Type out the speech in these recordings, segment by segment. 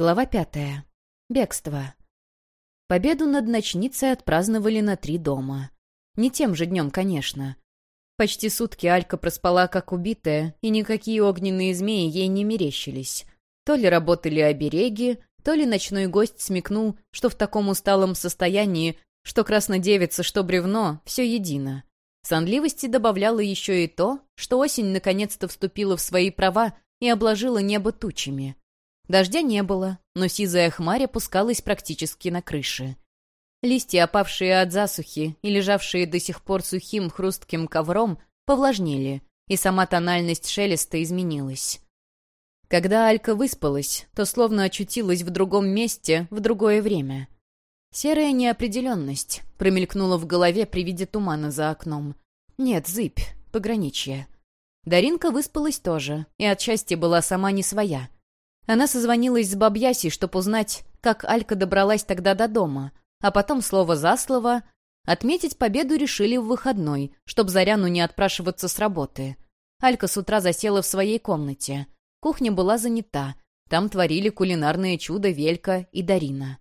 Глава пятая. Бегство. Победу над ночницей отпраздновали на три дома. Не тем же днем, конечно. Почти сутки Алька проспала как убитая, и никакие огненные змеи ей не мерещились. То ли работали обереги, то ли ночной гость смекнул, что в таком усталом состоянии, что краснодевица, что бревно, все едино. Сонливости добавляло еще и то, что осень наконец-то вступила в свои права и обложила небо тучами — Дождя не было, но сизая хмарь опускалась практически на крыши. Листья, опавшие от засухи и лежавшие до сих пор сухим хрустким ковром, повлажнели, и сама тональность шелеста изменилась. Когда Алька выспалась, то словно очутилась в другом месте в другое время. Серая неопределенность промелькнула в голове при виде тумана за окном. Нет, зыбь, пограничье. Даринка выспалась тоже, и от счастья была сама не своя — она созвонилась с Бабьяси, чтобы узнать, как Алька добралась тогда до дома, а потом слово за слово отметить победу решили в выходной, чтобы Заряну не отпрашиваться с работы. Алька с утра засела в своей комнате. Кухня была занята. Там творили кулинарное чудо Велька и Дарина.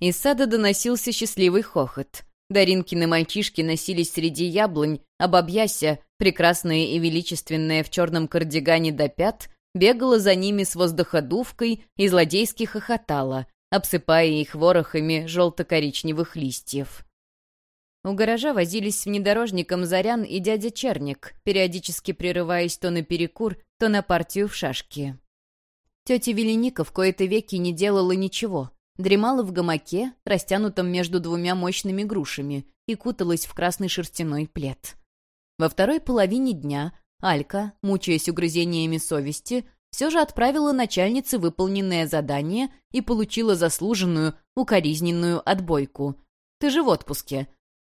Из сада доносился счастливый хохот. Даринкины мальчишки носились среди яблонь, а бабьяся, прекрасная и величественная в черном кардигане до пят, бегала за ними с воздуходувкой и злодейски хохотала, обсыпая их ворохами желто-коричневых листьев. У гаража возились с внедорожником Зарян и дядя Черник, периодически прерываясь то на перекур, то на партию в шашки. Тетя Веленика в кои-то веки не делала ничего, дремала в гамаке, растянутом между двумя мощными грушами, и куталась в красный шерстяной плед. Во второй половине дня Алька, мучаясь угрызениями совести, все же отправила начальнице выполненное задание и получила заслуженную, укоризненную отбойку. «Ты же в отпуске».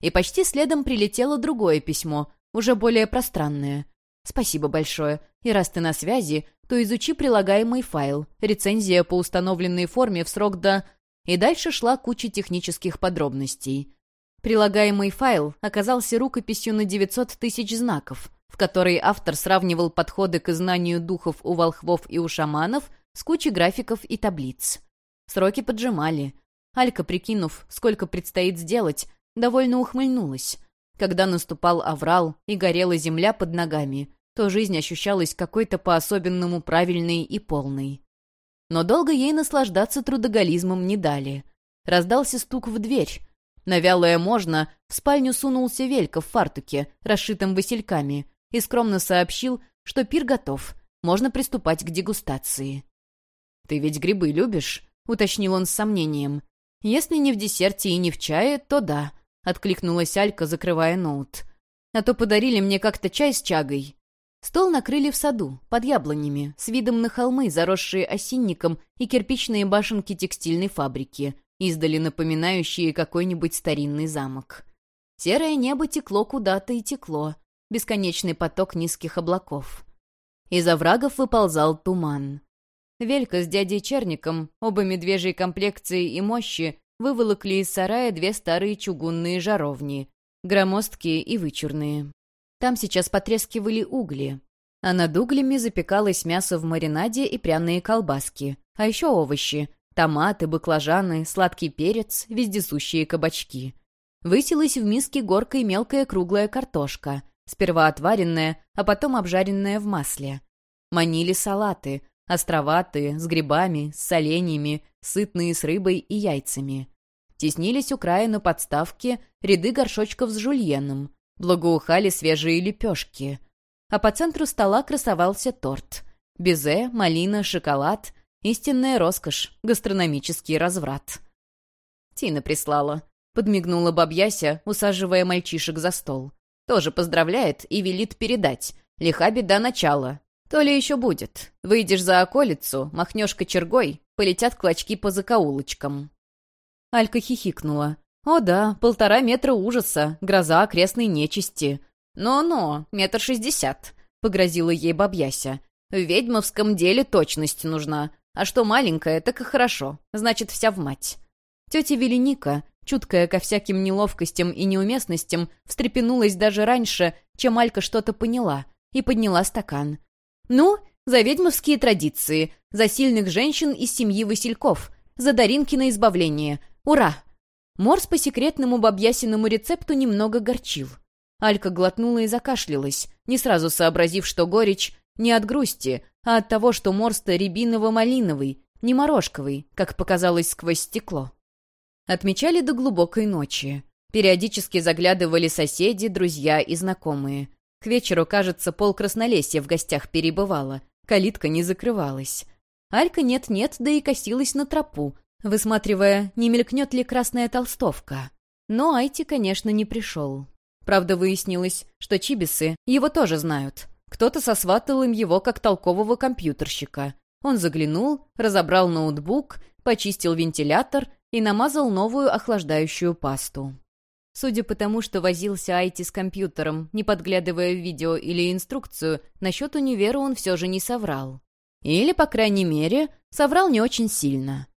И почти следом прилетело другое письмо, уже более пространное. «Спасибо большое. И раз ты на связи, то изучи прилагаемый файл, рецензия по установленной форме в срок до...» И дальше шла куча технических подробностей. Прилагаемый файл оказался рукописью на 900 тысяч знаков — в которой автор сравнивал подходы к знанию духов у волхвов и у шаманов с кучей графиков и таблиц. Сроки поджимали. Алька, прикинув, сколько предстоит сделать, довольно ухмыльнулась. Когда наступал аврал и горела земля под ногами, то жизнь ощущалась какой-то по-особенному правильной и полной. Но долго ей наслаждаться трудоголизмом не дали. Раздался стук в дверь. На вялое «можно» в спальню сунулся Велька в фартуке, расшитым васильками, и скромно сообщил, что пир готов, можно приступать к дегустации. «Ты ведь грибы любишь?» — уточнил он с сомнением. «Если не в десерте и не в чае, то да», — откликнулась Алька, закрывая ноут. «А то подарили мне как-то чай с чагой». Стол накрыли в саду, под яблонями, с видом на холмы, заросшие осинником и кирпичные башенки текстильной фабрики, издали напоминающие какой-нибудь старинный замок. Серое небо текло куда-то и текло, бесконечный поток низких облаков. Из оврагов выползал туман. Велька с дядей Черником, оба медвежьей комплекции и мощи, выволокли из сарая две старые чугунные жаровни, громоздкие и вычурные. Там сейчас потрескивали угли, а над углями запекалось мясо в маринаде и пряные колбаски, а еще овощи, томаты, баклажаны, сладкий перец, вездесущие кабачки. Высилась в миске горкой мелкая круглая картошка, сперва отваренная, а потом обжаренная в масле. Манили салаты, островатые, с грибами, с соленьями, сытные с рыбой и яйцами. Теснились у края на подставке ряды горшочков с жульеном, благоухали свежие лепешки. А по центру стола красовался торт. Безе, малина, шоколад. Истинная роскошь, гастрономический разврат. Тина прислала. Подмигнула бабьяся, усаживая мальчишек за стол. Тоже поздравляет и велит передать. Лиха беда начала. То ли еще будет. Выйдешь за околицу, махнешь кочергой, полетят клочки по закоулочкам. Алька хихикнула. «О да, полтора метра ужаса, гроза окрестной нечисти». «Но-но, метр шестьдесят», — погрозила ей бабьяся. «В ведьмовском деле точность нужна. А что маленькая, так и хорошо. Значит, вся в мать». Тетя Веленика, чуткая ко всяким неловкостям и неуместностям, встрепенулась даже раньше, чем Алька что-то поняла, и подняла стакан. «Ну, За ведьмовские традиции, за сильных женщин из семьи Васильков, за Даринки на избавление. Ура!» Морс по секретному бабьясиному рецепту немного горчил. Алька глотнула и закашлялась, не сразу сообразив, что горечь не от грусти, а от того, что морс-то рябиново-малиновый, не морожковый, как показалось сквозь стекло. Отмечали до глубокой ночи. Периодически заглядывали соседи, друзья и знакомые. К вечеру, кажется, пол краснолесья в гостях перебывала. Калитка не закрывалась. Алька нет-нет, да и косилась на тропу, высматривая, не мелькнет ли красная толстовка. Но Айти, конечно, не пришел. Правда, выяснилось, что чибисы его тоже знают. Кто-то сосватал им его как толкового компьютерщика. Он заглянул, разобрал ноутбук, почистил вентилятор и намазал новую охлаждающую пасту. Судя по тому, что возился Айти с компьютером, не подглядывая в видео или инструкцию, насчет универа он все же не соврал. Или, по крайней мере, соврал не очень сильно.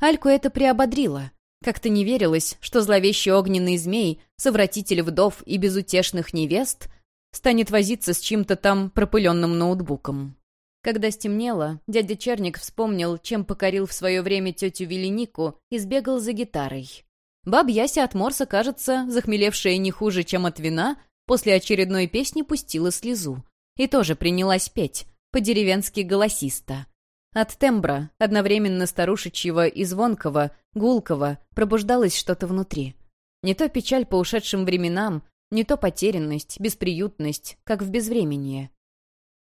Альку это приободрило. Как-то не верилось, что зловещий огненный змей, совратитель вдов и безутешных невест, станет возиться с чьим-то там пропыленным ноутбуком. Когда стемнело, дядя Черник вспомнил, чем покорил в свое время тетю Веленику и сбегал за гитарой. Баб Яся от Морса, кажется, захмелевшая не хуже, чем от вина, после очередной песни пустила слезу. И тоже принялась петь, по-деревенски голосисто. От тембра, одновременно старушечьего и звонкого, гулкого, пробуждалось что-то внутри. Не то печаль по ушедшим временам, не то потерянность, бесприютность, как в безвременье.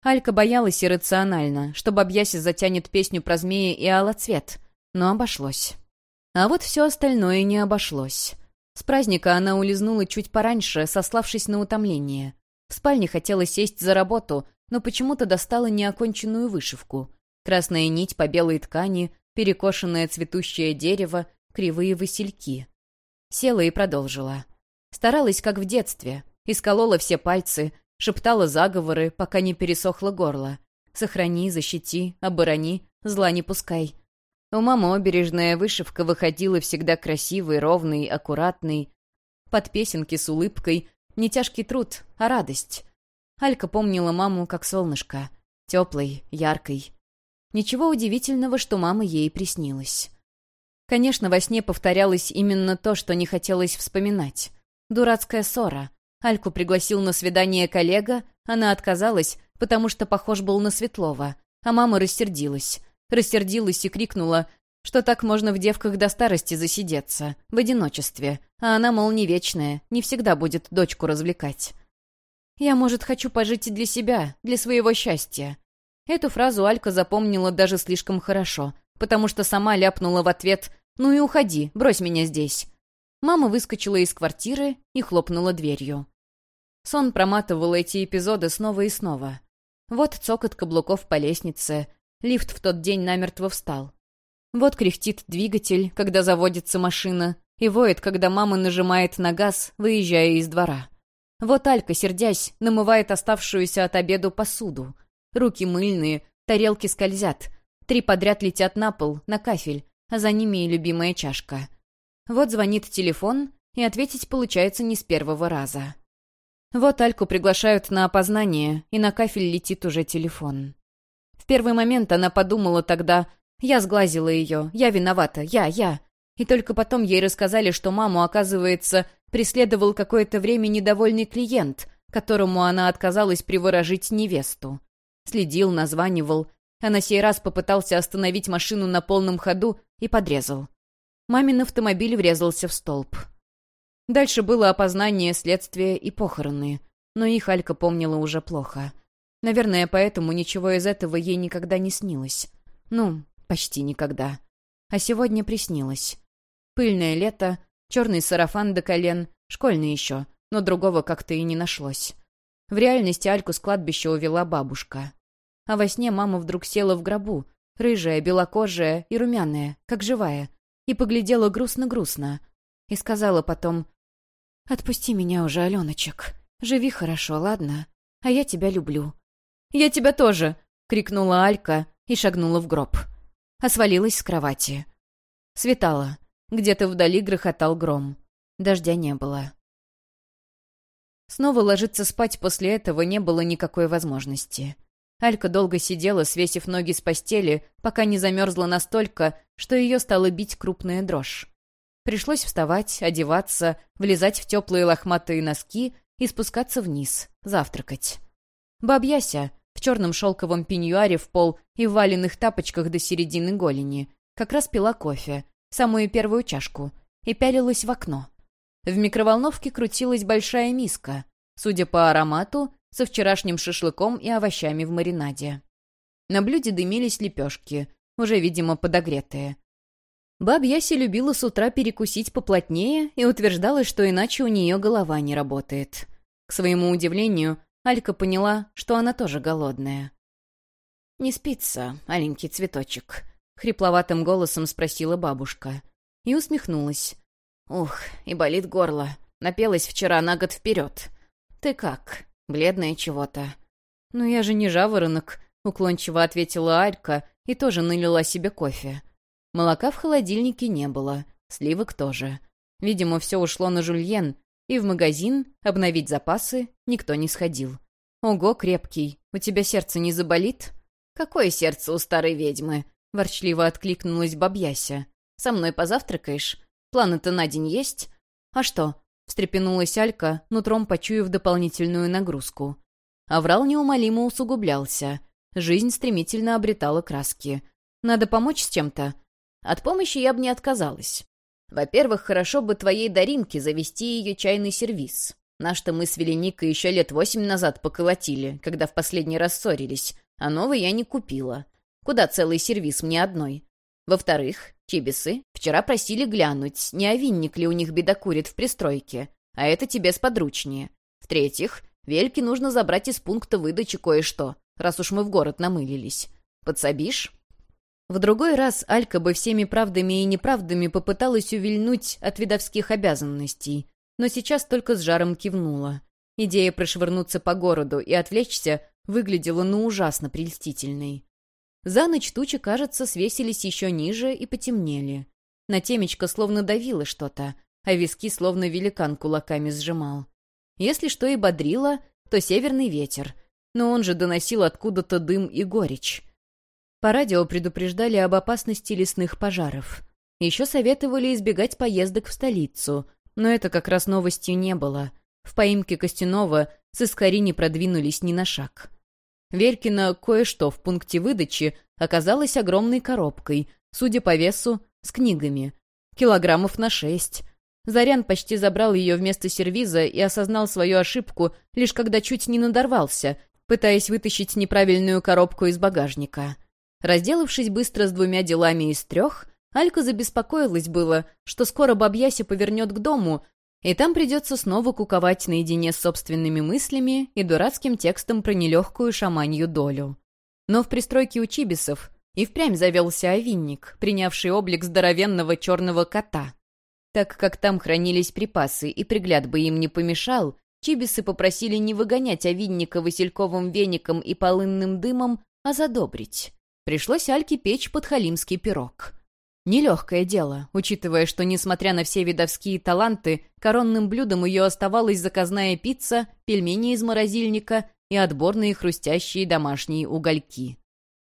Алька боялась иррационально, что бабьяси затянет песню про змеи и алоцвет, но обошлось. А вот все остальное не обошлось. С праздника она улизнула чуть пораньше, сославшись на утомление. В спальне хотела сесть за работу, но почему-то достала неоконченную вышивку. Красная нить по белой ткани, перекошенное цветущее дерево, кривые васильки. Села и продолжила. Старалась, как в детстве. Исколола все пальцы, шептала заговоры, пока не пересохло горло. «Сохрани, защити, оборони, зла не пускай». У мамы обережная вышивка выходила всегда красивой, ровной, аккуратной. Под песенки с улыбкой. Не тяжкий труд, а радость. Алька помнила маму как солнышко. Теплой, яркой. Ничего удивительного, что мама ей приснилась. Конечно, во сне повторялось именно то, что не хотелось вспоминать. Дурацкая ссора. Альку пригласил на свидание коллега, она отказалась, потому что похож был на Светлова, а мама рассердилась. Рассердилась и крикнула, что так можно в девках до старости засидеться, в одиночестве, а она, мол, не вечная, не всегда будет дочку развлекать. «Я, может, хочу пожить и для себя, для своего счастья. Эту фразу Алька запомнила даже слишком хорошо, потому что сама ляпнула в ответ «Ну и уходи, брось меня здесь». Мама выскочила из квартиры и хлопнула дверью. Сон проматывал эти эпизоды снова и снова. Вот цокот каблуков по лестнице, лифт в тот день намертво встал. Вот кряхтит двигатель, когда заводится машина, и воет, когда мама нажимает на газ, выезжая из двора. Вот Алька, сердясь, намывает оставшуюся от обеду посуду. Руки мыльные, тарелки скользят. Три подряд летят на пол, на кафель, а за ними и любимая чашка. Вот звонит телефон, и ответить получается не с первого раза. Вот Альку приглашают на опознание, и на кафель летит уже телефон. В первый момент она подумала тогда, я сглазила ее, я виновата, я, я. И только потом ей рассказали, что маму, оказывается, преследовал какое-то время недовольный клиент, которому она отказалась приворожить невесту. Следил, названивал, а на сей раз попытался остановить машину на полном ходу и подрезал. Мамин автомобиль врезался в столб. Дальше было опознание, следствие и похороны, но их Алька помнила уже плохо. Наверное, поэтому ничего из этого ей никогда не снилось. Ну, почти никогда. А сегодня приснилось. Пыльное лето, черный сарафан до колен, школьный еще, но другого как-то и не нашлось. В реальности Альку с кладбища увела бабушка. А во сне мама вдруг села в гробу, рыжая, белокожая и румяная, как живая, и поглядела грустно-грустно. И сказала потом, «Отпусти меня уже, Аленочек. Живи хорошо, ладно? А я тебя люблю». «Я тебя тоже!» — крикнула Алька и шагнула в гроб. А свалилась с кровати. Светало. Где-то вдали грохотал гром. Дождя не было. Снова ложиться спать после этого не было никакой возможности. Алька долго сидела, свесив ноги с постели, пока не замерзла настолько, что ее стала бить крупная дрожь. Пришлось вставать, одеваться, влезать в теплые лохматые носки и спускаться вниз, завтракать. Бабьяся в черном шелковом пеньюаре в пол и в валенных тапочках до середины голени как раз пила кофе, самую первую чашку, и пялилась в окно. В микроволновке крутилась большая миска, судя по аромату, со вчерашним шашлыком и овощами в маринаде. На блюде дымились лепешки, уже, видимо, подогретые. Баб Яси любила с утра перекусить поплотнее и утверждала, что иначе у нее голова не работает. К своему удивлению, Алька поняла, что она тоже голодная. «Не спится, аленький цветочек», — хрипловатым голосом спросила бабушка. И усмехнулась. «Ух, и болит горло. Напелась вчера на год вперед. Ты как?» Бледная чего-то. «Ну я же не жаворонок», — уклончиво ответила Алька и тоже налила себе кофе. Молока в холодильнике не было, сливок тоже. Видимо, все ушло на жульен, и в магазин обновить запасы никто не сходил. «Ого, крепкий, у тебя сердце не заболит?» «Какое сердце у старой ведьмы?» — ворчливо откликнулась бабьяся. «Со мной позавтракаешь? Планы-то на день есть?» «А что, встрепенулась Алька, нутром почуяв дополнительную нагрузку. Аврал неумолимо усугублялся. Жизнь стремительно обретала краски. «Надо помочь с чем-то?» «От помощи я бы не отказалась. Во-первых, хорошо бы твоей Даринке завести ее чайный сервиз. Наш-то мы с Веленикой еще лет восемь назад поколотили, когда в последний раз ссорились, а новый я не купила. Куда целый сервиз мне одной? Во-вторых, чибисы вчера просили глянуть, не овинник ли у них бедокурит в пристройке, а это тебе сподручнее. В-третьих, Вельке нужно забрать из пункта выдачи кое-что, раз уж мы в город намылились. Подсобишь?» В другой раз Алька бы всеми правдами и неправдами попыталась увильнуть от видовских обязанностей, но сейчас только с жаром кивнула. Идея прошвырнуться по городу и отвлечься выглядела ну ужасно прельстительной. За ночь тучи, кажется, свесились еще ниже и потемнели. На темечко словно давило что-то, а виски словно великан кулаками сжимал. Если что и бодрило, то северный ветер, но он же доносил откуда-то дым и горечь. По радио предупреждали об опасности лесных пожаров. Еще советовали избегать поездок в столицу, но это как раз новостью не было. В поимке Костянова с Искари не продвинулись ни на шаг. Веркина кое-что в пункте выдачи оказалось огромной коробкой, судя по весу, с книгами. Килограммов на шесть. Зарян почти забрал ее вместо сервиза и осознал свою ошибку, лишь когда чуть не надорвался, пытаясь вытащить неправильную коробку из багажника. Разделавшись быстро с двумя делами из трех, Алька забеспокоилась было, что скоро бабьяся повернет к дому, и там придется снова куковать наедине с собственными мыслями и дурацким текстом про нелегкую шаманью долю. Но в пристройке у Чибисов и впрямь завелся овинник, принявший облик здоровенного черного кота. Так как там хранились припасы и пригляд бы им не помешал, Чибисы попросили не выгонять овинника васильковым веником и полынным дымом, а задобрить. Пришлось Альке печь подхалимский пирог. Нелегкое дело, учитывая, что, несмотря на все видовские таланты, коронным блюдом ее оставалась заказная пицца, пельмени из морозильника и отборные хрустящие домашние угольки.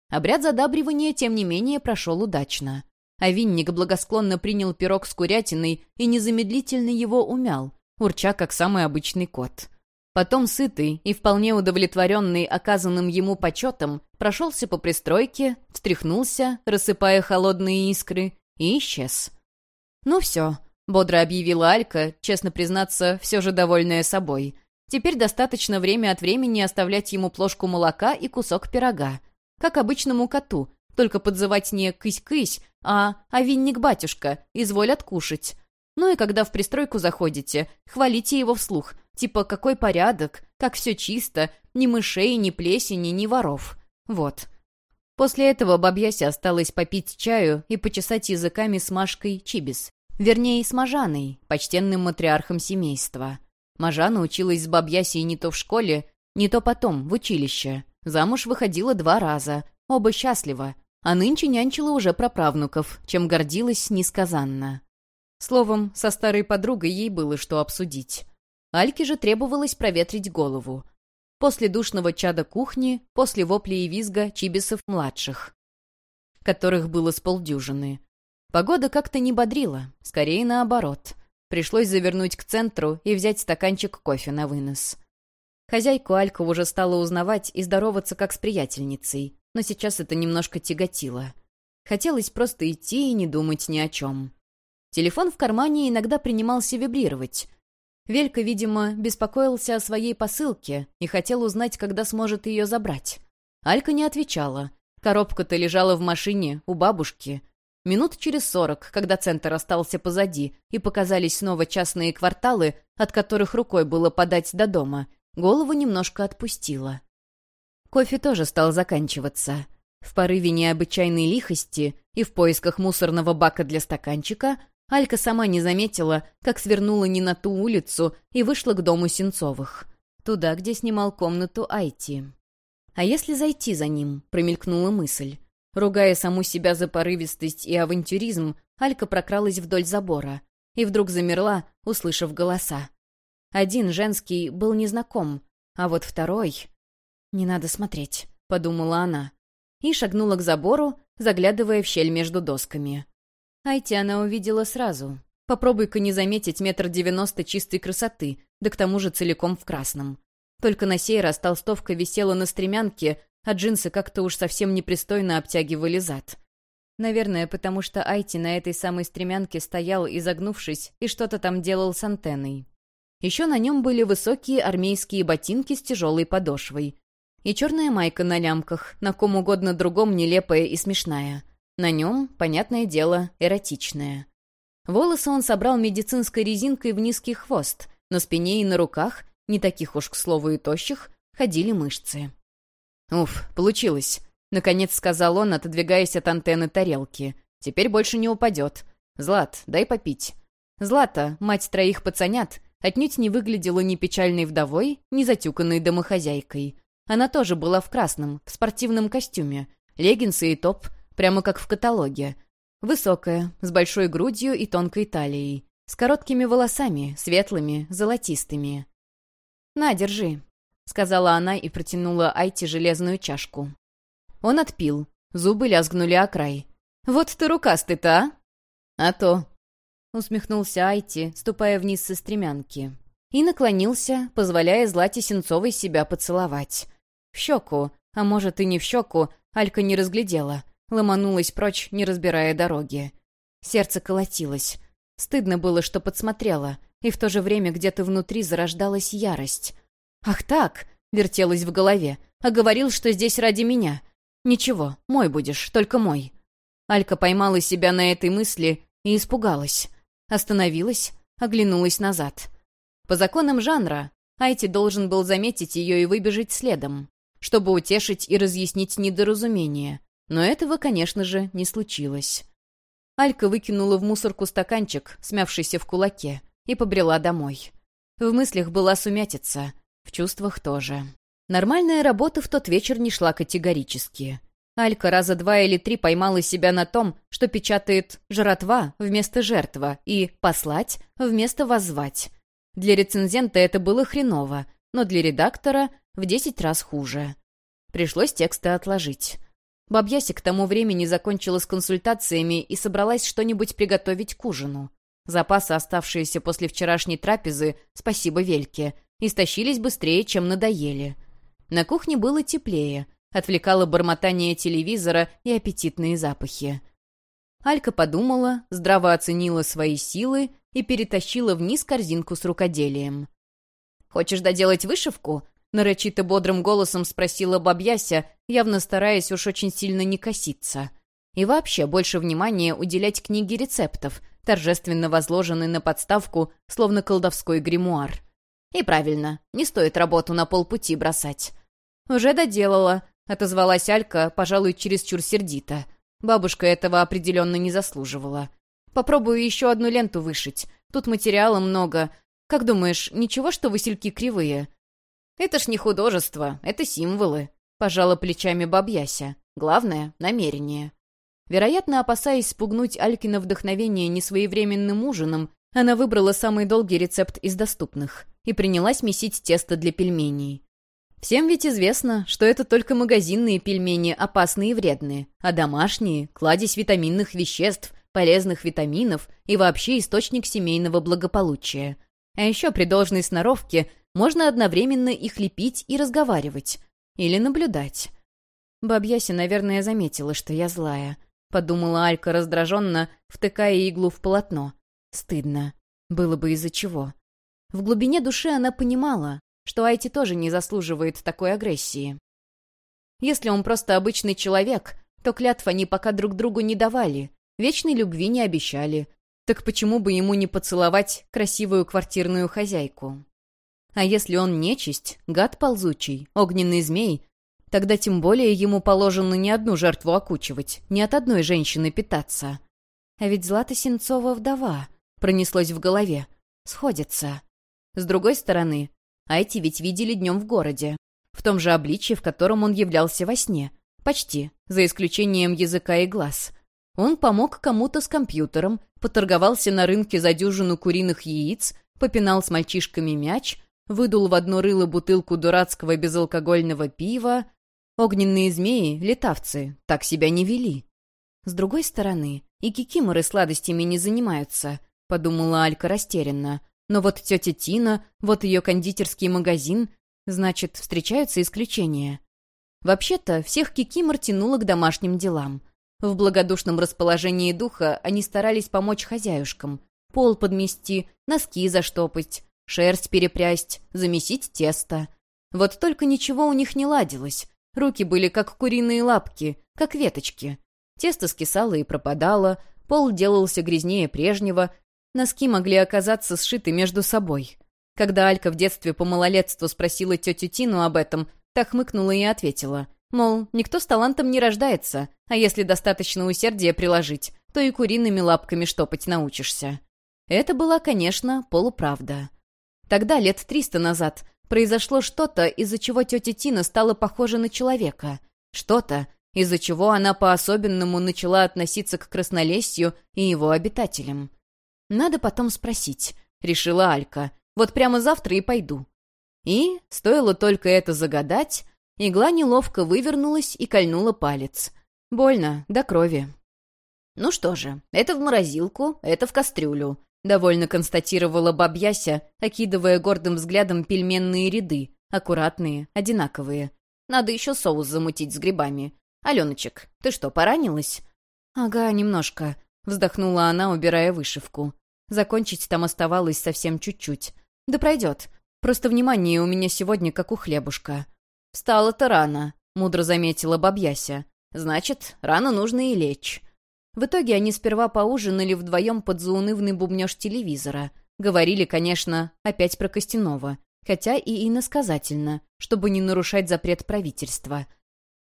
Обряд задабривания, тем не менее, прошел удачно. А винник благосклонно принял пирог с курятиной и незамедлительно его умял, урча, как самый обычный кот. Потом, сытый и вполне удовлетворенный оказанным ему почетом, прошелся по пристройке, встряхнулся, рассыпая холодные искры, и исчез. «Ну все», — бодро объявила Алька, честно признаться, все же довольная собой. «Теперь достаточно время от времени оставлять ему плошку молока и кусок пирога. Как обычному коту, только подзывать не «кысь-кысь», а «овинник-батюшка», изволь откушать. Ну и когда в пристройку заходите, хвалите его вслух, типа «какой порядок», «как все чисто», ни мышей, ни плесени, ни воров. Вот. После этого бабьяся осталось попить чаю и почесать языками с Машкой Чибис. Вернее, с Мажаной, почтенным матриархом семейства. Мажана училась с бабьясей не то в школе, не то потом, в училище. Замуж выходила два раза, оба счастливо, а нынче нянчила уже праправнуков, чем гордилась несказанно. Словом, со старой подругой ей было что обсудить. Альке же требовалось проветрить голову. после душного чада кухни, после воплей и визга чибисов-младших, которых было с полдюжины. Погода как-то не бодрила, скорее наоборот. Пришлось завернуть к центру и взять стаканчик кофе на вынос. Хозяйку Алька уже стала узнавать и здороваться как с приятельницей, но сейчас это немножко тяготило. Хотелось просто идти и не думать ни о чем. Телефон в кармане иногда принимался вибрировать. Велька, видимо, беспокоился о своей посылке и хотел узнать, когда сможет ее забрать. Алька не отвечала. Коробка-то лежала в машине у бабушки, Минут через сорок, когда центр остался позади, и показались снова частные кварталы, от которых рукой было подать до дома, голову немножко отпустила. Кофе тоже стал заканчиваться. В порыве необычайной лихости и в поисках мусорного бака для стаканчика Алька сама не заметила, как свернула не на ту улицу и вышла к дому Сенцовых. Туда, где снимал комнату Айти. «А если зайти за ним?» — промелькнула мысль. Ругая саму себя за порывистость и авантюризм, Алька прокралась вдоль забора и вдруг замерла, услышав голоса. Один, женский, был незнаком, а вот второй... «Не надо смотреть», — подумала она. И шагнула к забору, заглядывая в щель между досками. Айти она увидела сразу. Попробуй-ка не заметить метр девяносто чистой красоты, да к тому же целиком в красном. Только на сей раз толстовка висела на стремянке, а джинсы как-то уж совсем непристойно обтягивали зад. Наверное, потому что Айти на этой самой стремянке стоял, изогнувшись, и что-то там делал с антенной. Еще на нем были высокие армейские ботинки с тяжелой подошвой. И черная майка на лямках, на ком угодно другом нелепая и смешная. На нем, понятное дело, эротичная. Волосы он собрал медицинской резинкой в низкий хвост. На спине и на руках, не таких уж, к слову, и тощих, ходили мышцы. «Уф, получилось», — наконец сказал он, отодвигаясь от антенны тарелки. «Теперь больше не упадет. Злат, дай попить». Злата, мать троих пацанят, отнюдь не выглядела ни печальной вдовой, ни затюканной домохозяйкой. Она тоже была в красном, в спортивном костюме, леггинсы и топ, прямо как в каталоге. Высокая, с большой грудью и тонкой талией, с короткими волосами, светлыми, золотистыми. «На, держи», — сказала она и протянула Айти железную чашку. Он отпил. Зубы лязгнули о край. «Вот ты рукастый-то, а?» «А то», — усмехнулся Айти, ступая вниз со стремянки. И наклонился, позволяя Злате Сенцовой себя поцеловать. В щеку, а может и не в щеку, Алька не разглядела. Ломанулась прочь, не разбирая дороги. Сердце колотилось. Стыдно было, что подсмотрела, и в то же время где-то внутри зарождалась ярость. «Ах так!» — вертелось в голове. «А говорил, что здесь ради меня. Ничего, мой будешь, только мой». Алька поймала себя на этой мысли и испугалась. Остановилась, оглянулась назад. По законам жанра, Айти должен был заметить ее и выбежать следом, чтобы утешить и разъяснить недоразумение. Но этого, конечно же, не случилось. Алька выкинула в мусорку стаканчик, смявшийся в кулаке, и побрела домой. В мыслях была сумятица. В чувствах тоже. Нормальная работа в тот вечер не шла категорически. Алька раза два или три поймала себя на том, что печатает «жратва» вместо «жертва» и «послать» вместо «воззвать». Для рецензента это было хреново, но для редактора в десять раз хуже. Пришлось тексты отложить. Бабьяся к тому времени закончила с консультациями и собралась что-нибудь приготовить к ужину. Запасы, оставшиеся после вчерашней трапезы, спасибо Вельке, истощились быстрее, чем надоели. На кухне было теплее, отвлекало бормотание телевизора и аппетитные запахи. Алька подумала, здраво оценила свои силы и перетащила вниз корзинку с рукоделием. «Хочешь доделать вышивку?» — нарочито бодрым голосом спросила бабьяся, явно стараясь уж очень сильно не коситься. И вообще больше внимания уделять книге рецептов, торжественно возложенной на подставку, словно колдовской гримуар. И правильно, не стоит работу на полпути бросать. «Уже доделала», — отозвалась Алька, пожалуй, чересчур сердито. Бабушка этого определенно не заслуживала. «Попробую еще одну ленту вышить. Тут материала много. Как думаешь, ничего, что васильки кривые?» «Это ж не художество, это символы», — пожала плечами бабьяся. «Главное — намерение». Вероятно, опасаясь спугнуть Алькина вдохновение несвоевременным ужином, она выбрала самый долгий рецепт из доступных и принялась месить тесто для пельменей. Всем ведь известно, что это только магазинные пельмени опасные и вредные, а домашние — кладезь витаминных веществ, полезных витаминов и вообще источник семейного благополучия. А еще при должной сноровке можно одновременно их лепить и разговаривать. Или наблюдать. Бабьяся, наверное, заметила, что я злая. Подумала Алька раздраженно, втыкая иглу в полотно. Стыдно. Было бы из-за чего. В глубине души она понимала, что Айти тоже не заслуживает такой агрессии. Если он просто обычный человек, то клятв они пока друг другу не давали, вечной любви не обещали. Так почему бы ему не поцеловать красивую квартирную хозяйку? А если он нечисть, гад ползучий, огненный змей, тогда тем более ему положено не одну жертву окучивать, не от одной женщины питаться. А ведь Злата Сенцова вдова, пронеслось в голове. Сходится. С другой стороны, Айти ведь видели днем в городе. В том же обличье, в котором он являлся во сне. Почти, за исключением языка и глаз. Он помог кому-то с компьютером, поторговался на рынке за дюжину куриных яиц, попинал с мальчишками мяч, выдул в одно рыло бутылку дурацкого безалкогольного пива. Огненные змеи, летавцы, так себя не вели. С другой стороны, и кикиморы сладостями не занимаются, подумала Алька растерянно. Но вот тетя Тина, вот ее кондитерский магазин, значит, встречаются исключения. Вообще-то, всех кикимор тянуло к домашним делам. В благодушном расположении духа они старались помочь хозяюшкам. Пол подмести, носки заштопать, шерсть перепрясть, замесить тесто. Вот только ничего у них не ладилось. Руки были как куриные лапки, как веточки. Тесто скисало и пропадало, пол делался грязнее прежнего, носки могли оказаться сшиты между собой. Когда Алька в детстве по малолетству спросила тетю Тину об этом, та хмыкнула и ответила. Мол, никто с талантом не рождается, а если достаточно усердия приложить, то и куриными лапками штопать научишься. Это была, конечно, полуправда. Тогда, лет триста назад, произошло что-то, из-за чего тетя Тина стала похожа на человека. Что-то, из-за чего она по-особенному начала относиться к Краснолесью и его обитателям. «Надо потом спросить», — решила Алька. «Вот прямо завтра и пойду». И, стоило только это загадать, игла неловко вывернулась и кольнула палец. Больно, до крови. «Ну что же, это в морозилку, это в кастрюлю», — довольно констатировала бабьяся, окидывая гордым взглядом пельменные ряды, аккуратные, одинаковые. «Надо еще соус замутить с грибами. Аленочек, ты что, поранилась?» «Ага, немножко», — вздохнула она, убирая вышивку. Закончить там оставалось совсем чуть-чуть. «Да пройдет. Просто внимание у меня сегодня как у хлебушка». «Встала-то рано», — мудро заметила бабьяся. «Значит, рано нужно и лечь». В итоге они сперва поужинали вдвоем под заунывный бубнеж телевизора. Говорили, конечно, опять про Костянова, хотя и иносказательно, чтобы не нарушать запрет правительства.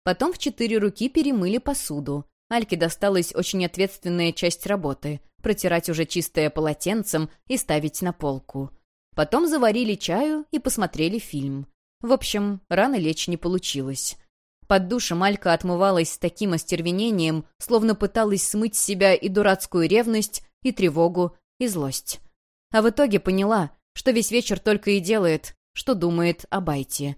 Потом в четыре руки перемыли посуду. Альке досталась очень ответственная часть работы — протирать уже чистое полотенцем и ставить на полку. Потом заварили чаю и посмотрели фильм. В общем, рано лечь не получилось. Под душем Алька отмывалась с таким остервенением, словно пыталась смыть с себя и дурацкую ревность, и тревогу, и злость. А в итоге поняла, что весь вечер только и делает, что думает о Байте.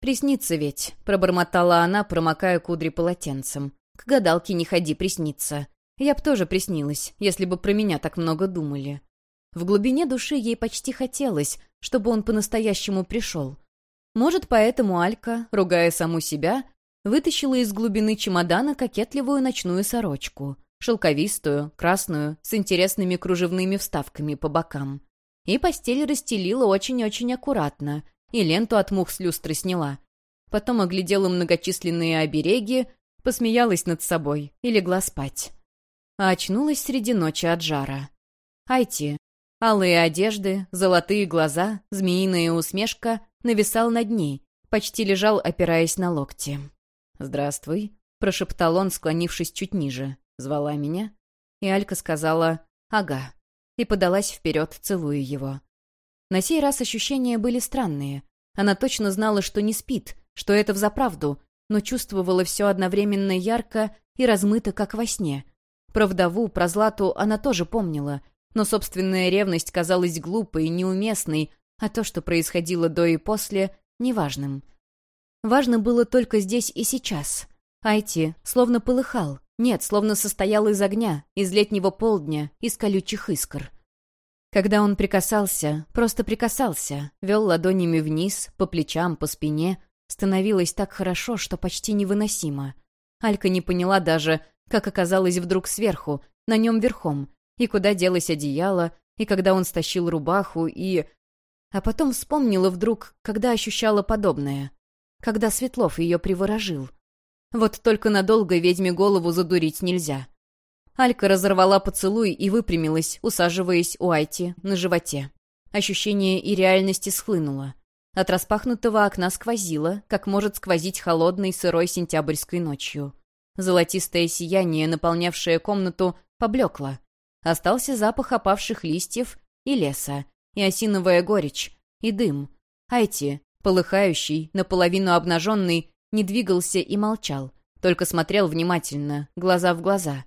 «Приснится ведь», — пробормотала она, промокая кудри полотенцем. «К гадалке не ходи, приснится. Я б тоже приснилась, если бы про меня так много думали». В глубине души ей почти хотелось, чтобы он по-настоящему пришел, может, поэтому Алька, ругая саму себя, вытащила из глубины чемодана кокетливую ночную сорочку, шелковистую, красную, с интересными кружевными вставками по бокам. И постель расстелила очень-очень аккуратно, и ленту от мух с люстры сняла. Потом оглядела многочисленные обереги, посмеялась над собой и легла спать. А очнулась среди ночи от жара. Айти. Алые одежды, золотые глаза, змеиная усмешка нависал над ней, почти лежал, опираясь на локти. «Здравствуй», — прошептал он, склонившись чуть ниже. «Звала меня?» И Алька сказала «Ага», и подалась вперед, целуя его. На сей раз ощущения были странные. Она точно знала, что не спит, что это взаправду, но чувствовала все одновременно ярко и размыто, как во сне. Про вдову, про Злату она тоже помнила, но собственная ревность казалась глупой, неуместной, а то, что происходило до и после, неважным. Важно было только здесь и сейчас. Айти словно полыхал, нет, словно состоял из огня, из летнего полдня, из колючих искр. Когда он прикасался, просто прикасался, вел ладонями вниз, по плечам, по спине, становилось так хорошо, что почти невыносимо. Алька не поняла даже, как оказалась вдруг сверху, на нем верхом, и куда делось одеяло, и когда он стащил рубаху, и... А потом вспомнила вдруг, когда ощущала подобное. Когда Светлов ее приворожил. Вот только надолго ведьме голову задурить нельзя. Алька разорвала поцелуй и выпрямилась, усаживаясь у Айти на животе. Ощущение и реальности схлынуло. От распахнутого окна сквозило, как может сквозить холодной сырой сентябрьской ночью. Золотистое сияние, наполнявшее комнату, поблекло. Остался запах опавших листьев и леса, и осиновая горечь, и дым. Айти, полыхающий, наполовину обнаженный, не двигался и молчал, только смотрел внимательно, глаза в глаза.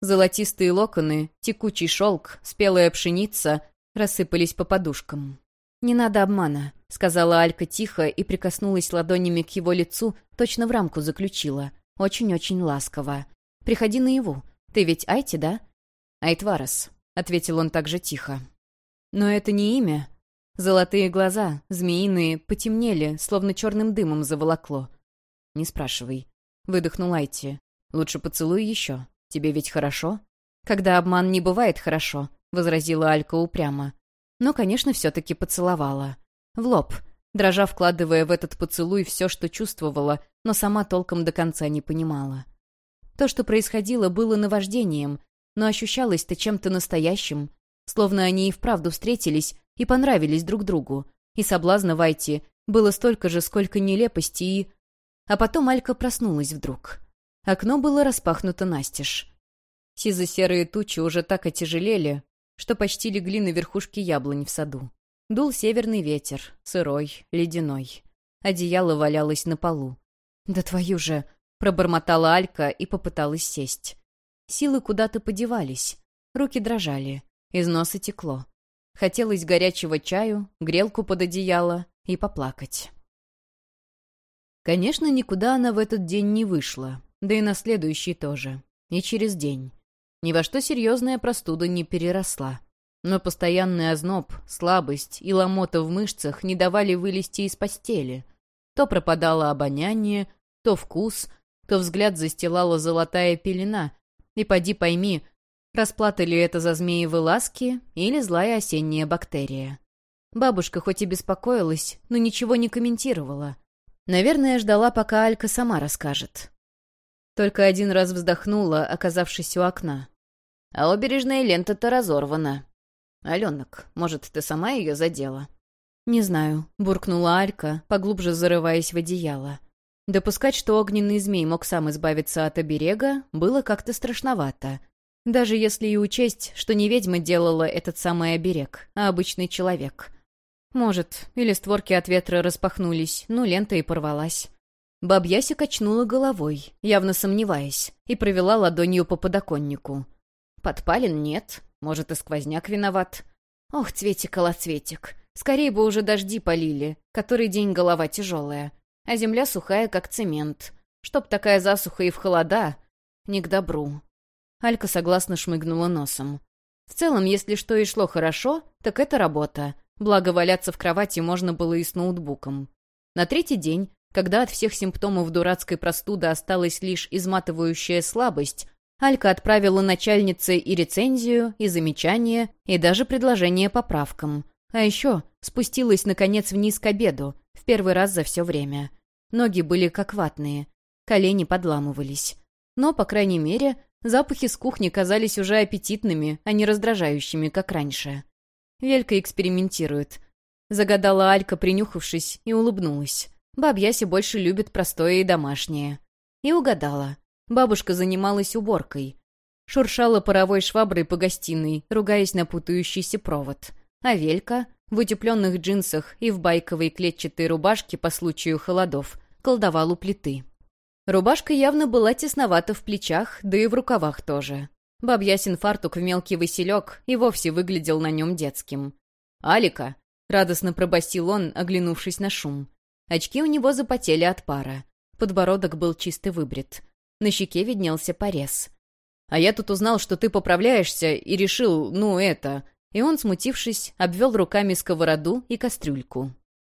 Золотистые локоны, текучий шелк, спелая пшеница рассыпались по подушкам. «Не надо обмана», — сказала Алька тихо и прикоснулась ладонями к его лицу, точно в рамку заключила. Очень-очень ласково. «Приходи наяву. Ты ведь Айти, да?» «Айтварас», — ответил он также тихо. «Но это не имя». Золотые глаза, змеиные, потемнели, словно черным дымом заволокло. «Не спрашивай», — выдохнул Айти. «Лучше поцелуй еще. Тебе ведь хорошо?» «Когда обман не бывает хорошо», — возразила Алька упрямо. Но, конечно, все-таки поцеловала. В лоб, дрожа вкладывая в этот поцелуй все, что чувствовала, но сама толком до конца не понимала. То, что происходило, было наваждением, но ощущалось-то чем-то настоящим, словно они и вправду встретились и понравились друг другу, и соблазна войти было столько же, сколько нелепости и... А потом Алька проснулась вдруг. Окно было распахнуто настежь. Сизо-серые тучи уже так отяжелели, что почти легли на верхушки яблонь в саду. Дул северный ветер, сырой, ледяной. Одеяло валялось на полу. «Да твою же!» — пробормотала Алька и попыталась сесть. Силы куда-то подевались. Руки дрожали. Из носа текло. Хотелось горячего чаю, грелку под одеяло и поплакать. Конечно, никуда она в этот день не вышла, да и на следующий тоже. И через день. Ни во что серьезная простуда не переросла. Но постоянный озноб, слабость и ломота в мышцах не давали вылезти из постели. То пропадало обоняние, то вкус, то взгляд застилала золотая пелена. И поди пойми, расплата ли это за змеевы ласки или злая осенняя бактерия. Бабушка хоть и беспокоилась, но ничего не комментировала. Наверное, ждала, пока Алька сама расскажет. Только один раз вздохнула, оказавшись у окна. А обережная лента-то разорвана. Аленок, может, ты сама ее задела? Не знаю, буркнула Алька, поглубже зарываясь в одеяло. Допускать, что огненный змей мог сам избавиться от оберега, было как-то страшновато. Даже если и учесть, что не ведьма делала этот самый оберег, а обычный человек. Может, или створки от ветра распахнулись, ну, лента и порвалась. Бабьяся качнула головой, явно сомневаясь, и провела ладонью по подоконнику. Подпален нет, может, и сквозняк виноват. Ох, цветик-колоцветик, скорее бы уже дожди полили, который день голова тяжелая, а земля сухая, как цемент. Чтоб такая засуха и в холода, не к добру. Алька согласно шмыгнула носом. В целом, если что и шло хорошо, так это работа. Благо, валяться в кровати можно было и с ноутбуком. На третий день, когда от всех симптомов дурацкой простуды осталась лишь изматывающая слабость, Алька отправила начальнице и рецензию, и замечания, и даже предложение по правкам. А еще спустилась, наконец, вниз к обеду, в первый раз за все время. Ноги были как ватные, колени подламывались. Но, по крайней мере, запахи с кухни казались уже аппетитными, а не раздражающими, как раньше. Велька экспериментирует. Загадала Алька, принюхавшись, и улыбнулась. Бабьяси больше любит простое и домашнее. И угадала. Бабушка занималась уборкой. Шуршала паровой шваброй по гостиной, ругаясь на путающийся провод. А Велька, в утепленных джинсах и в байковой клетчатой рубашке по случаю холодов, колдовал у плиты. Рубашка явно была тесновата в плечах, да и в рукавах тоже. Бабьясин фартук в мелкий василек и вовсе выглядел на нем детским. «Алика!» — радостно пробасил он, оглянувшись на шум. Очки у него запотели от пара. Подбородок был чисто выбрит. На щеке виднелся порез. «А я тут узнал, что ты поправляешься, и решил, ну, это...» И он, смутившись, обвел руками сковороду и кастрюльку.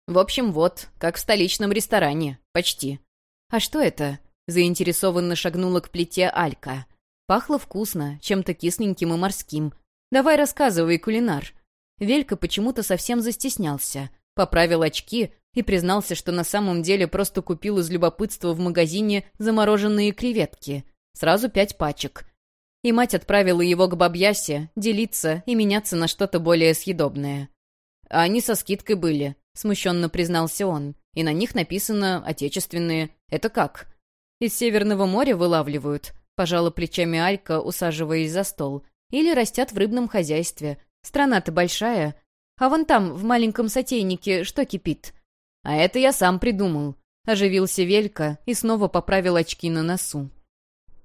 «В общем, вот, как в столичном ресторане. Почти». «А что это?» — заинтересованно шагнула к плите Алька. Пахло вкусно, чем-то кисленьким и морским. «Давай рассказывай, кулинар». Велька почему-то совсем застеснялся, поправил очки и признался, что на самом деле просто купил из любопытства в магазине замороженные креветки. Сразу пять пачек. И мать отправила его к бабьясе делиться и меняться на что-то более съедобное. А они со скидкой были, смущенно признался он. И на них написано «отечественные». Это как? Из Северного моря вылавливают, пожала плечами Алька, усаживаясь за стол. Или растят в рыбном хозяйстве. Страна-то большая. А вон там, в маленьком сотейнике, что кипит? А это я сам придумал. Оживился Велька и снова поправил очки на носу.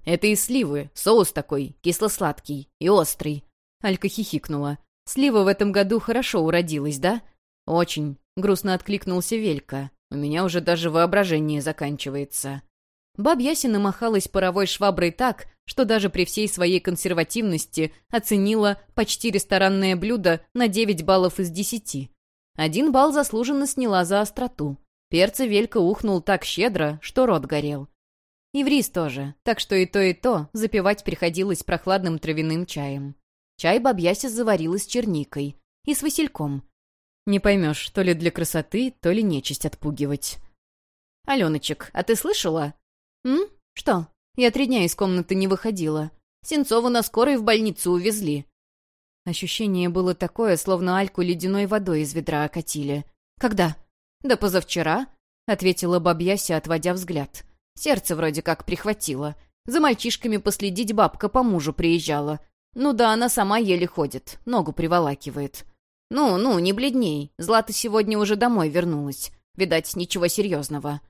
Это из сливы, соус такой, кисло-сладкий и острый. Алька хихикнула. Слива в этом году хорошо уродилась, да? Очень. Грустно откликнулся Велька. У меня уже даже воображение заканчивается. Баб Ясина махалась паровой шваброй так, что даже при всей своей консервативности оценила почти ресторанное блюдо на 9 баллов из 10. Один балл заслуженно сняла за остроту. Перца Велька ухнул так щедро, что рот горел. И в рис тоже, так что и то, и то запивать приходилось прохладным травяным чаем. Чай бабьяся заварила с черникой и с васильком. Не поймешь, то ли для красоты, то ли нечисть отпугивать. «Аленочек, а ты слышала?» «М? Что? Я три дня из комнаты не выходила. Сенцову на скорой в больницу увезли». Ощущение было такое, словно Альку ледяной водой из ведра окатили. «Когда?» «Да позавчера», — ответила бабьяся, отводя взгляд. «Сердце вроде как прихватило. За мальчишками последить бабка по мужу приезжала. Ну да, она сама еле ходит, ногу приволакивает. Ну, ну, не бледней. Злата сегодня уже домой вернулась. Видать, ничего серьезного».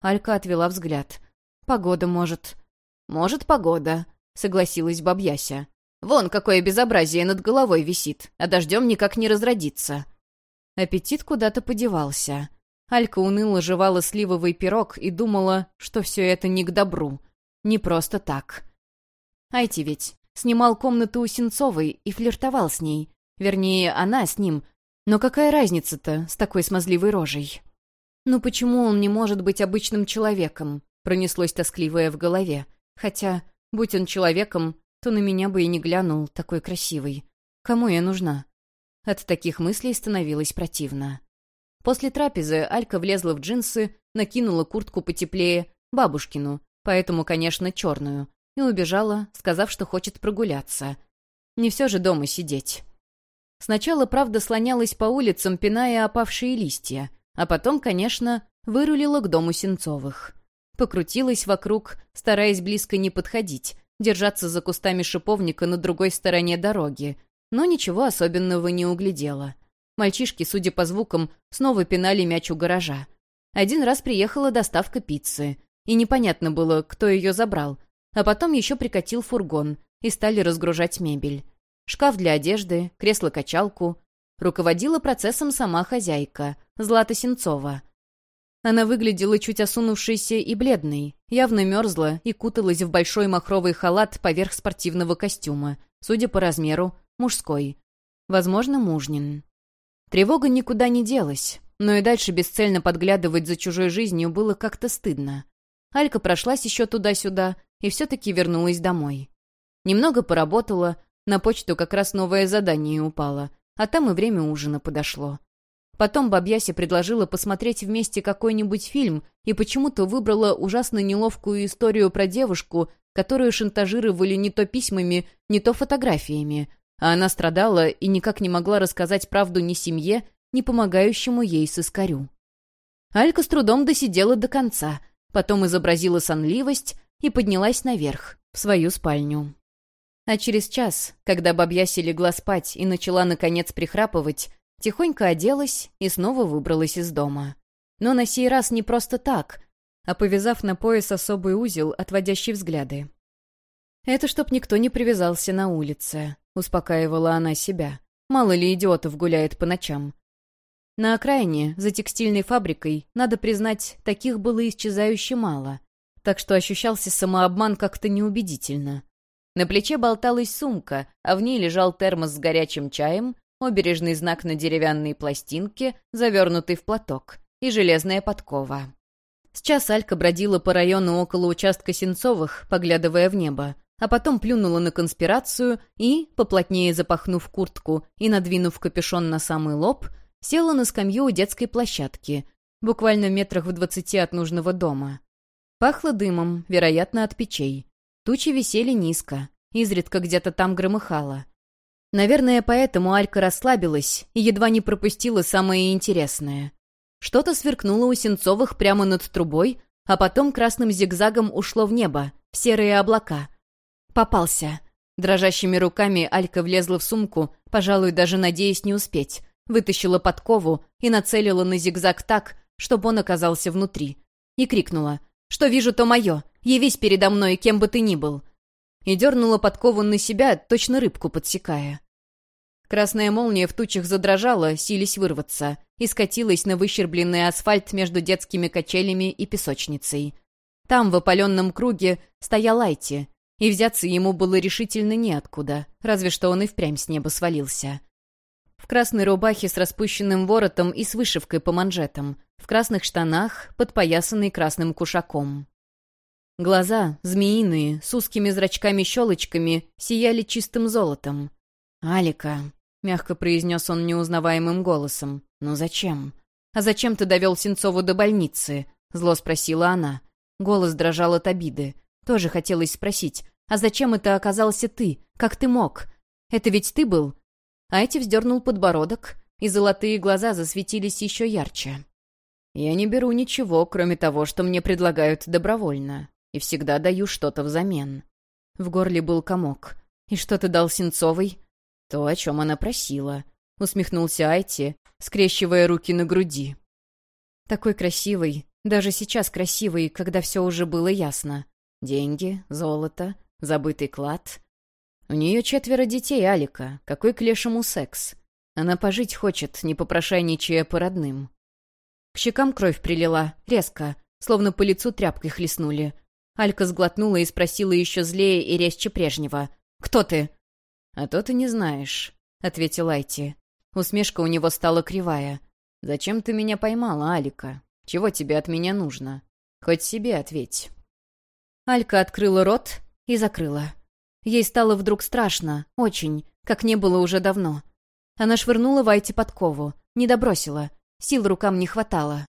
Алька отвела взгляд. «Погода, может». «Может, погода», — согласилась бабьяся. «Вон какое безобразие над головой висит, а дождем никак не разродится». Аппетит куда-то подевался. Алька уныло жевала сливовый пирог и думала, что все это не к добру. Не просто так. Айти ведь снимал комнату у Сенцовой и флиртовал с ней. Вернее, она с ним. Но какая разница-то с такой смазливой рожей? Ну почему он не может быть обычным человеком? Пронеслось тоскливое в голове. Хотя, будь он человеком, то на меня бы и не глянул, такой красивый. Кому я нужна? От таких мыслей становилось противно. После трапезы Алька влезла в джинсы, накинула куртку потеплее, бабушкину, поэтому, конечно, черную, и убежала, сказав, что хочет прогуляться. Не все же дома сидеть. Сначала, правда, слонялась по улицам, пиная опавшие листья, а потом, конечно, вырулила к дому Сенцовых. Покрутилась вокруг, стараясь близко не подходить, держаться за кустами шиповника на другой стороне дороги, но ничего особенного не углядела. Мальчишки, судя по звукам, снова пинали мяч у гаража. Один раз приехала доставка пиццы, и непонятно было, кто ее забрал, а потом еще прикатил фургон, и стали разгружать мебель. Шкаф для одежды, кресло-качалку. Руководила процессом сама хозяйка, Злата Сенцова. Она выглядела чуть осунувшейся и бледной, явно мерзла и куталась в большой махровый халат поверх спортивного костюма, судя по размеру, мужской. Возможно, мужнин. Тревога никуда не делась, но и дальше бесцельно подглядывать за чужой жизнью было как-то стыдно. Алька прошлась еще туда-сюда и все-таки вернулась домой. Немного поработала, на почту как раз новое задание упало, а там и время ужина подошло. Потом Бабьяся предложила посмотреть вместе какой-нибудь фильм и почему-то выбрала ужасно неловкую историю про девушку, которую шантажировали не то письмами, не то фотографиями, а она страдала и никак не могла рассказать правду ни семье, ни помогающему ей сыскарю. Алька с трудом досидела до конца, потом изобразила сонливость и поднялась наверх, в свою спальню. А через час, когда Бабьяся легла спать и начала, наконец, прихрапывать, Тихонько оделась и снова выбралась из дома. Но на сей раз не просто так, а повязав на пояс особый узел, отводящий взгляды. «Это чтоб никто не привязался на улице», — успокаивала она себя. «Мало ли идиотов гуляет по ночам». На окраине, за текстильной фабрикой, надо признать, таких было исчезающе мало, так что ощущался самообман как-то неубедительно. На плече болталась сумка, а в ней лежал термос с горячим чаем, обережный знак на деревянной пластинке, завернутый в платок, и железная подкова. Сейчас Алька бродила по району около участка Сенцовых, поглядывая в небо, а потом плюнула на конспирацию и, поплотнее запахнув куртку и надвинув капюшон на самый лоб, села на скамью у детской площадки, буквально метрах в двадцати от нужного дома. Пахло дымом, вероятно, от печей. Тучи висели низко, изредка где-то там громыхало. Наверное, поэтому Алька расслабилась и едва не пропустила самое интересное. Что-то сверкнуло у Сенцовых прямо над трубой, а потом красным зигзагом ушло в небо, в серые облака. Попался. Дрожащими руками Алька влезла в сумку, пожалуй, даже надеясь не успеть, вытащила подкову и нацелила на зигзаг так, чтобы он оказался внутри. И крикнула «Что вижу, то мое! Явись передо мной, кем бы ты ни был!» И дернула подкову на себя, точно рыбку подсекая. Красная молния в тучах задрожала, сились вырваться, и скатилась на выщербленный асфальт между детскими качелями и песочницей. Там, в опаленном круге, стоял Айти, и взяться ему было решительно неоткуда, разве что он и впрямь с неба свалился. В красной рубахе с распущенным воротом и с вышивкой по манжетам, в красных штанах, подпоясанный красным кушаком. Глаза, змеиные, с узкими зрачками-щелочками, сияли чистым золотом. «Алика», — мягко произнес он неузнаваемым голосом, — «ну зачем?» «А зачем ты довел Сенцову до больницы?» — зло спросила она. Голос дрожал от обиды. Тоже хотелось спросить, «А зачем это оказался ты? Как ты мог? Это ведь ты был?» Айти вздернул подбородок, и золотые глаза засветились еще ярче. «Я не беру ничего, кроме того, что мне предлагают добровольно, и всегда даю что-то взамен». В горле был комок. «И что ты дал Сенцовой?» «То, о чем она просила», — усмехнулся Айти, скрещивая руки на груди. «Такой красивый, даже сейчас красивый, когда все уже было ясно. Деньги, золото, забытый клад. У нее четверо детей, Алика. Какой к лешему секс? Она пожить хочет, не попрошайничая по родным. К щекам кровь прилила, резко, словно по лицу тряпкой хлестнули. Алька сглотнула и спросила еще злее и резче прежнего. «Кто ты?» «А то ты не знаешь», — ответил Айти. Усмешка у него стала кривая. «Зачем ты меня поймала, Алика? Чего тебе от меня нужно? Хоть себе ответь». Алька открыла рот и закрыла. Ей стало вдруг страшно, очень, как не было уже давно. Она швырнула Вайте подкову, не добросила, сил рукам не хватало.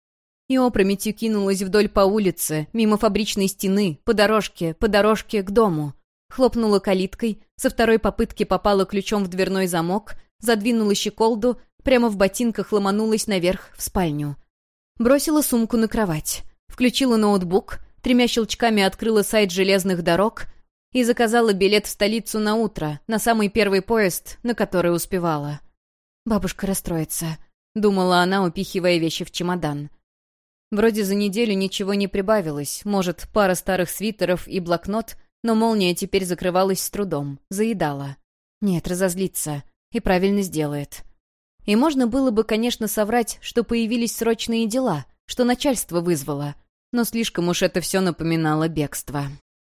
И опрометью кинулась вдоль по улице, мимо фабричной стены, по дорожке, по дорожке к дому. Хлопнула калиткой, со второй попытки попала ключом в дверной замок, задвинула щеколду, прямо в ботинках ломанулась наверх, в спальню. Бросила сумку на кровать, включила ноутбук, тремя щелчками открыла сайт железных дорог — и заказала билет в столицу на утро, на самый первый поезд, на который успевала. «Бабушка расстроится», — думала она, упихивая вещи в чемодан. Вроде за неделю ничего не прибавилось, может, пара старых свитеров и блокнот, но молния теперь закрывалась с трудом, заедала. Нет, разозлится. И правильно сделает. И можно было бы, конечно, соврать, что появились срочные дела, что начальство вызвало, но слишком уж это все напоминало бегство.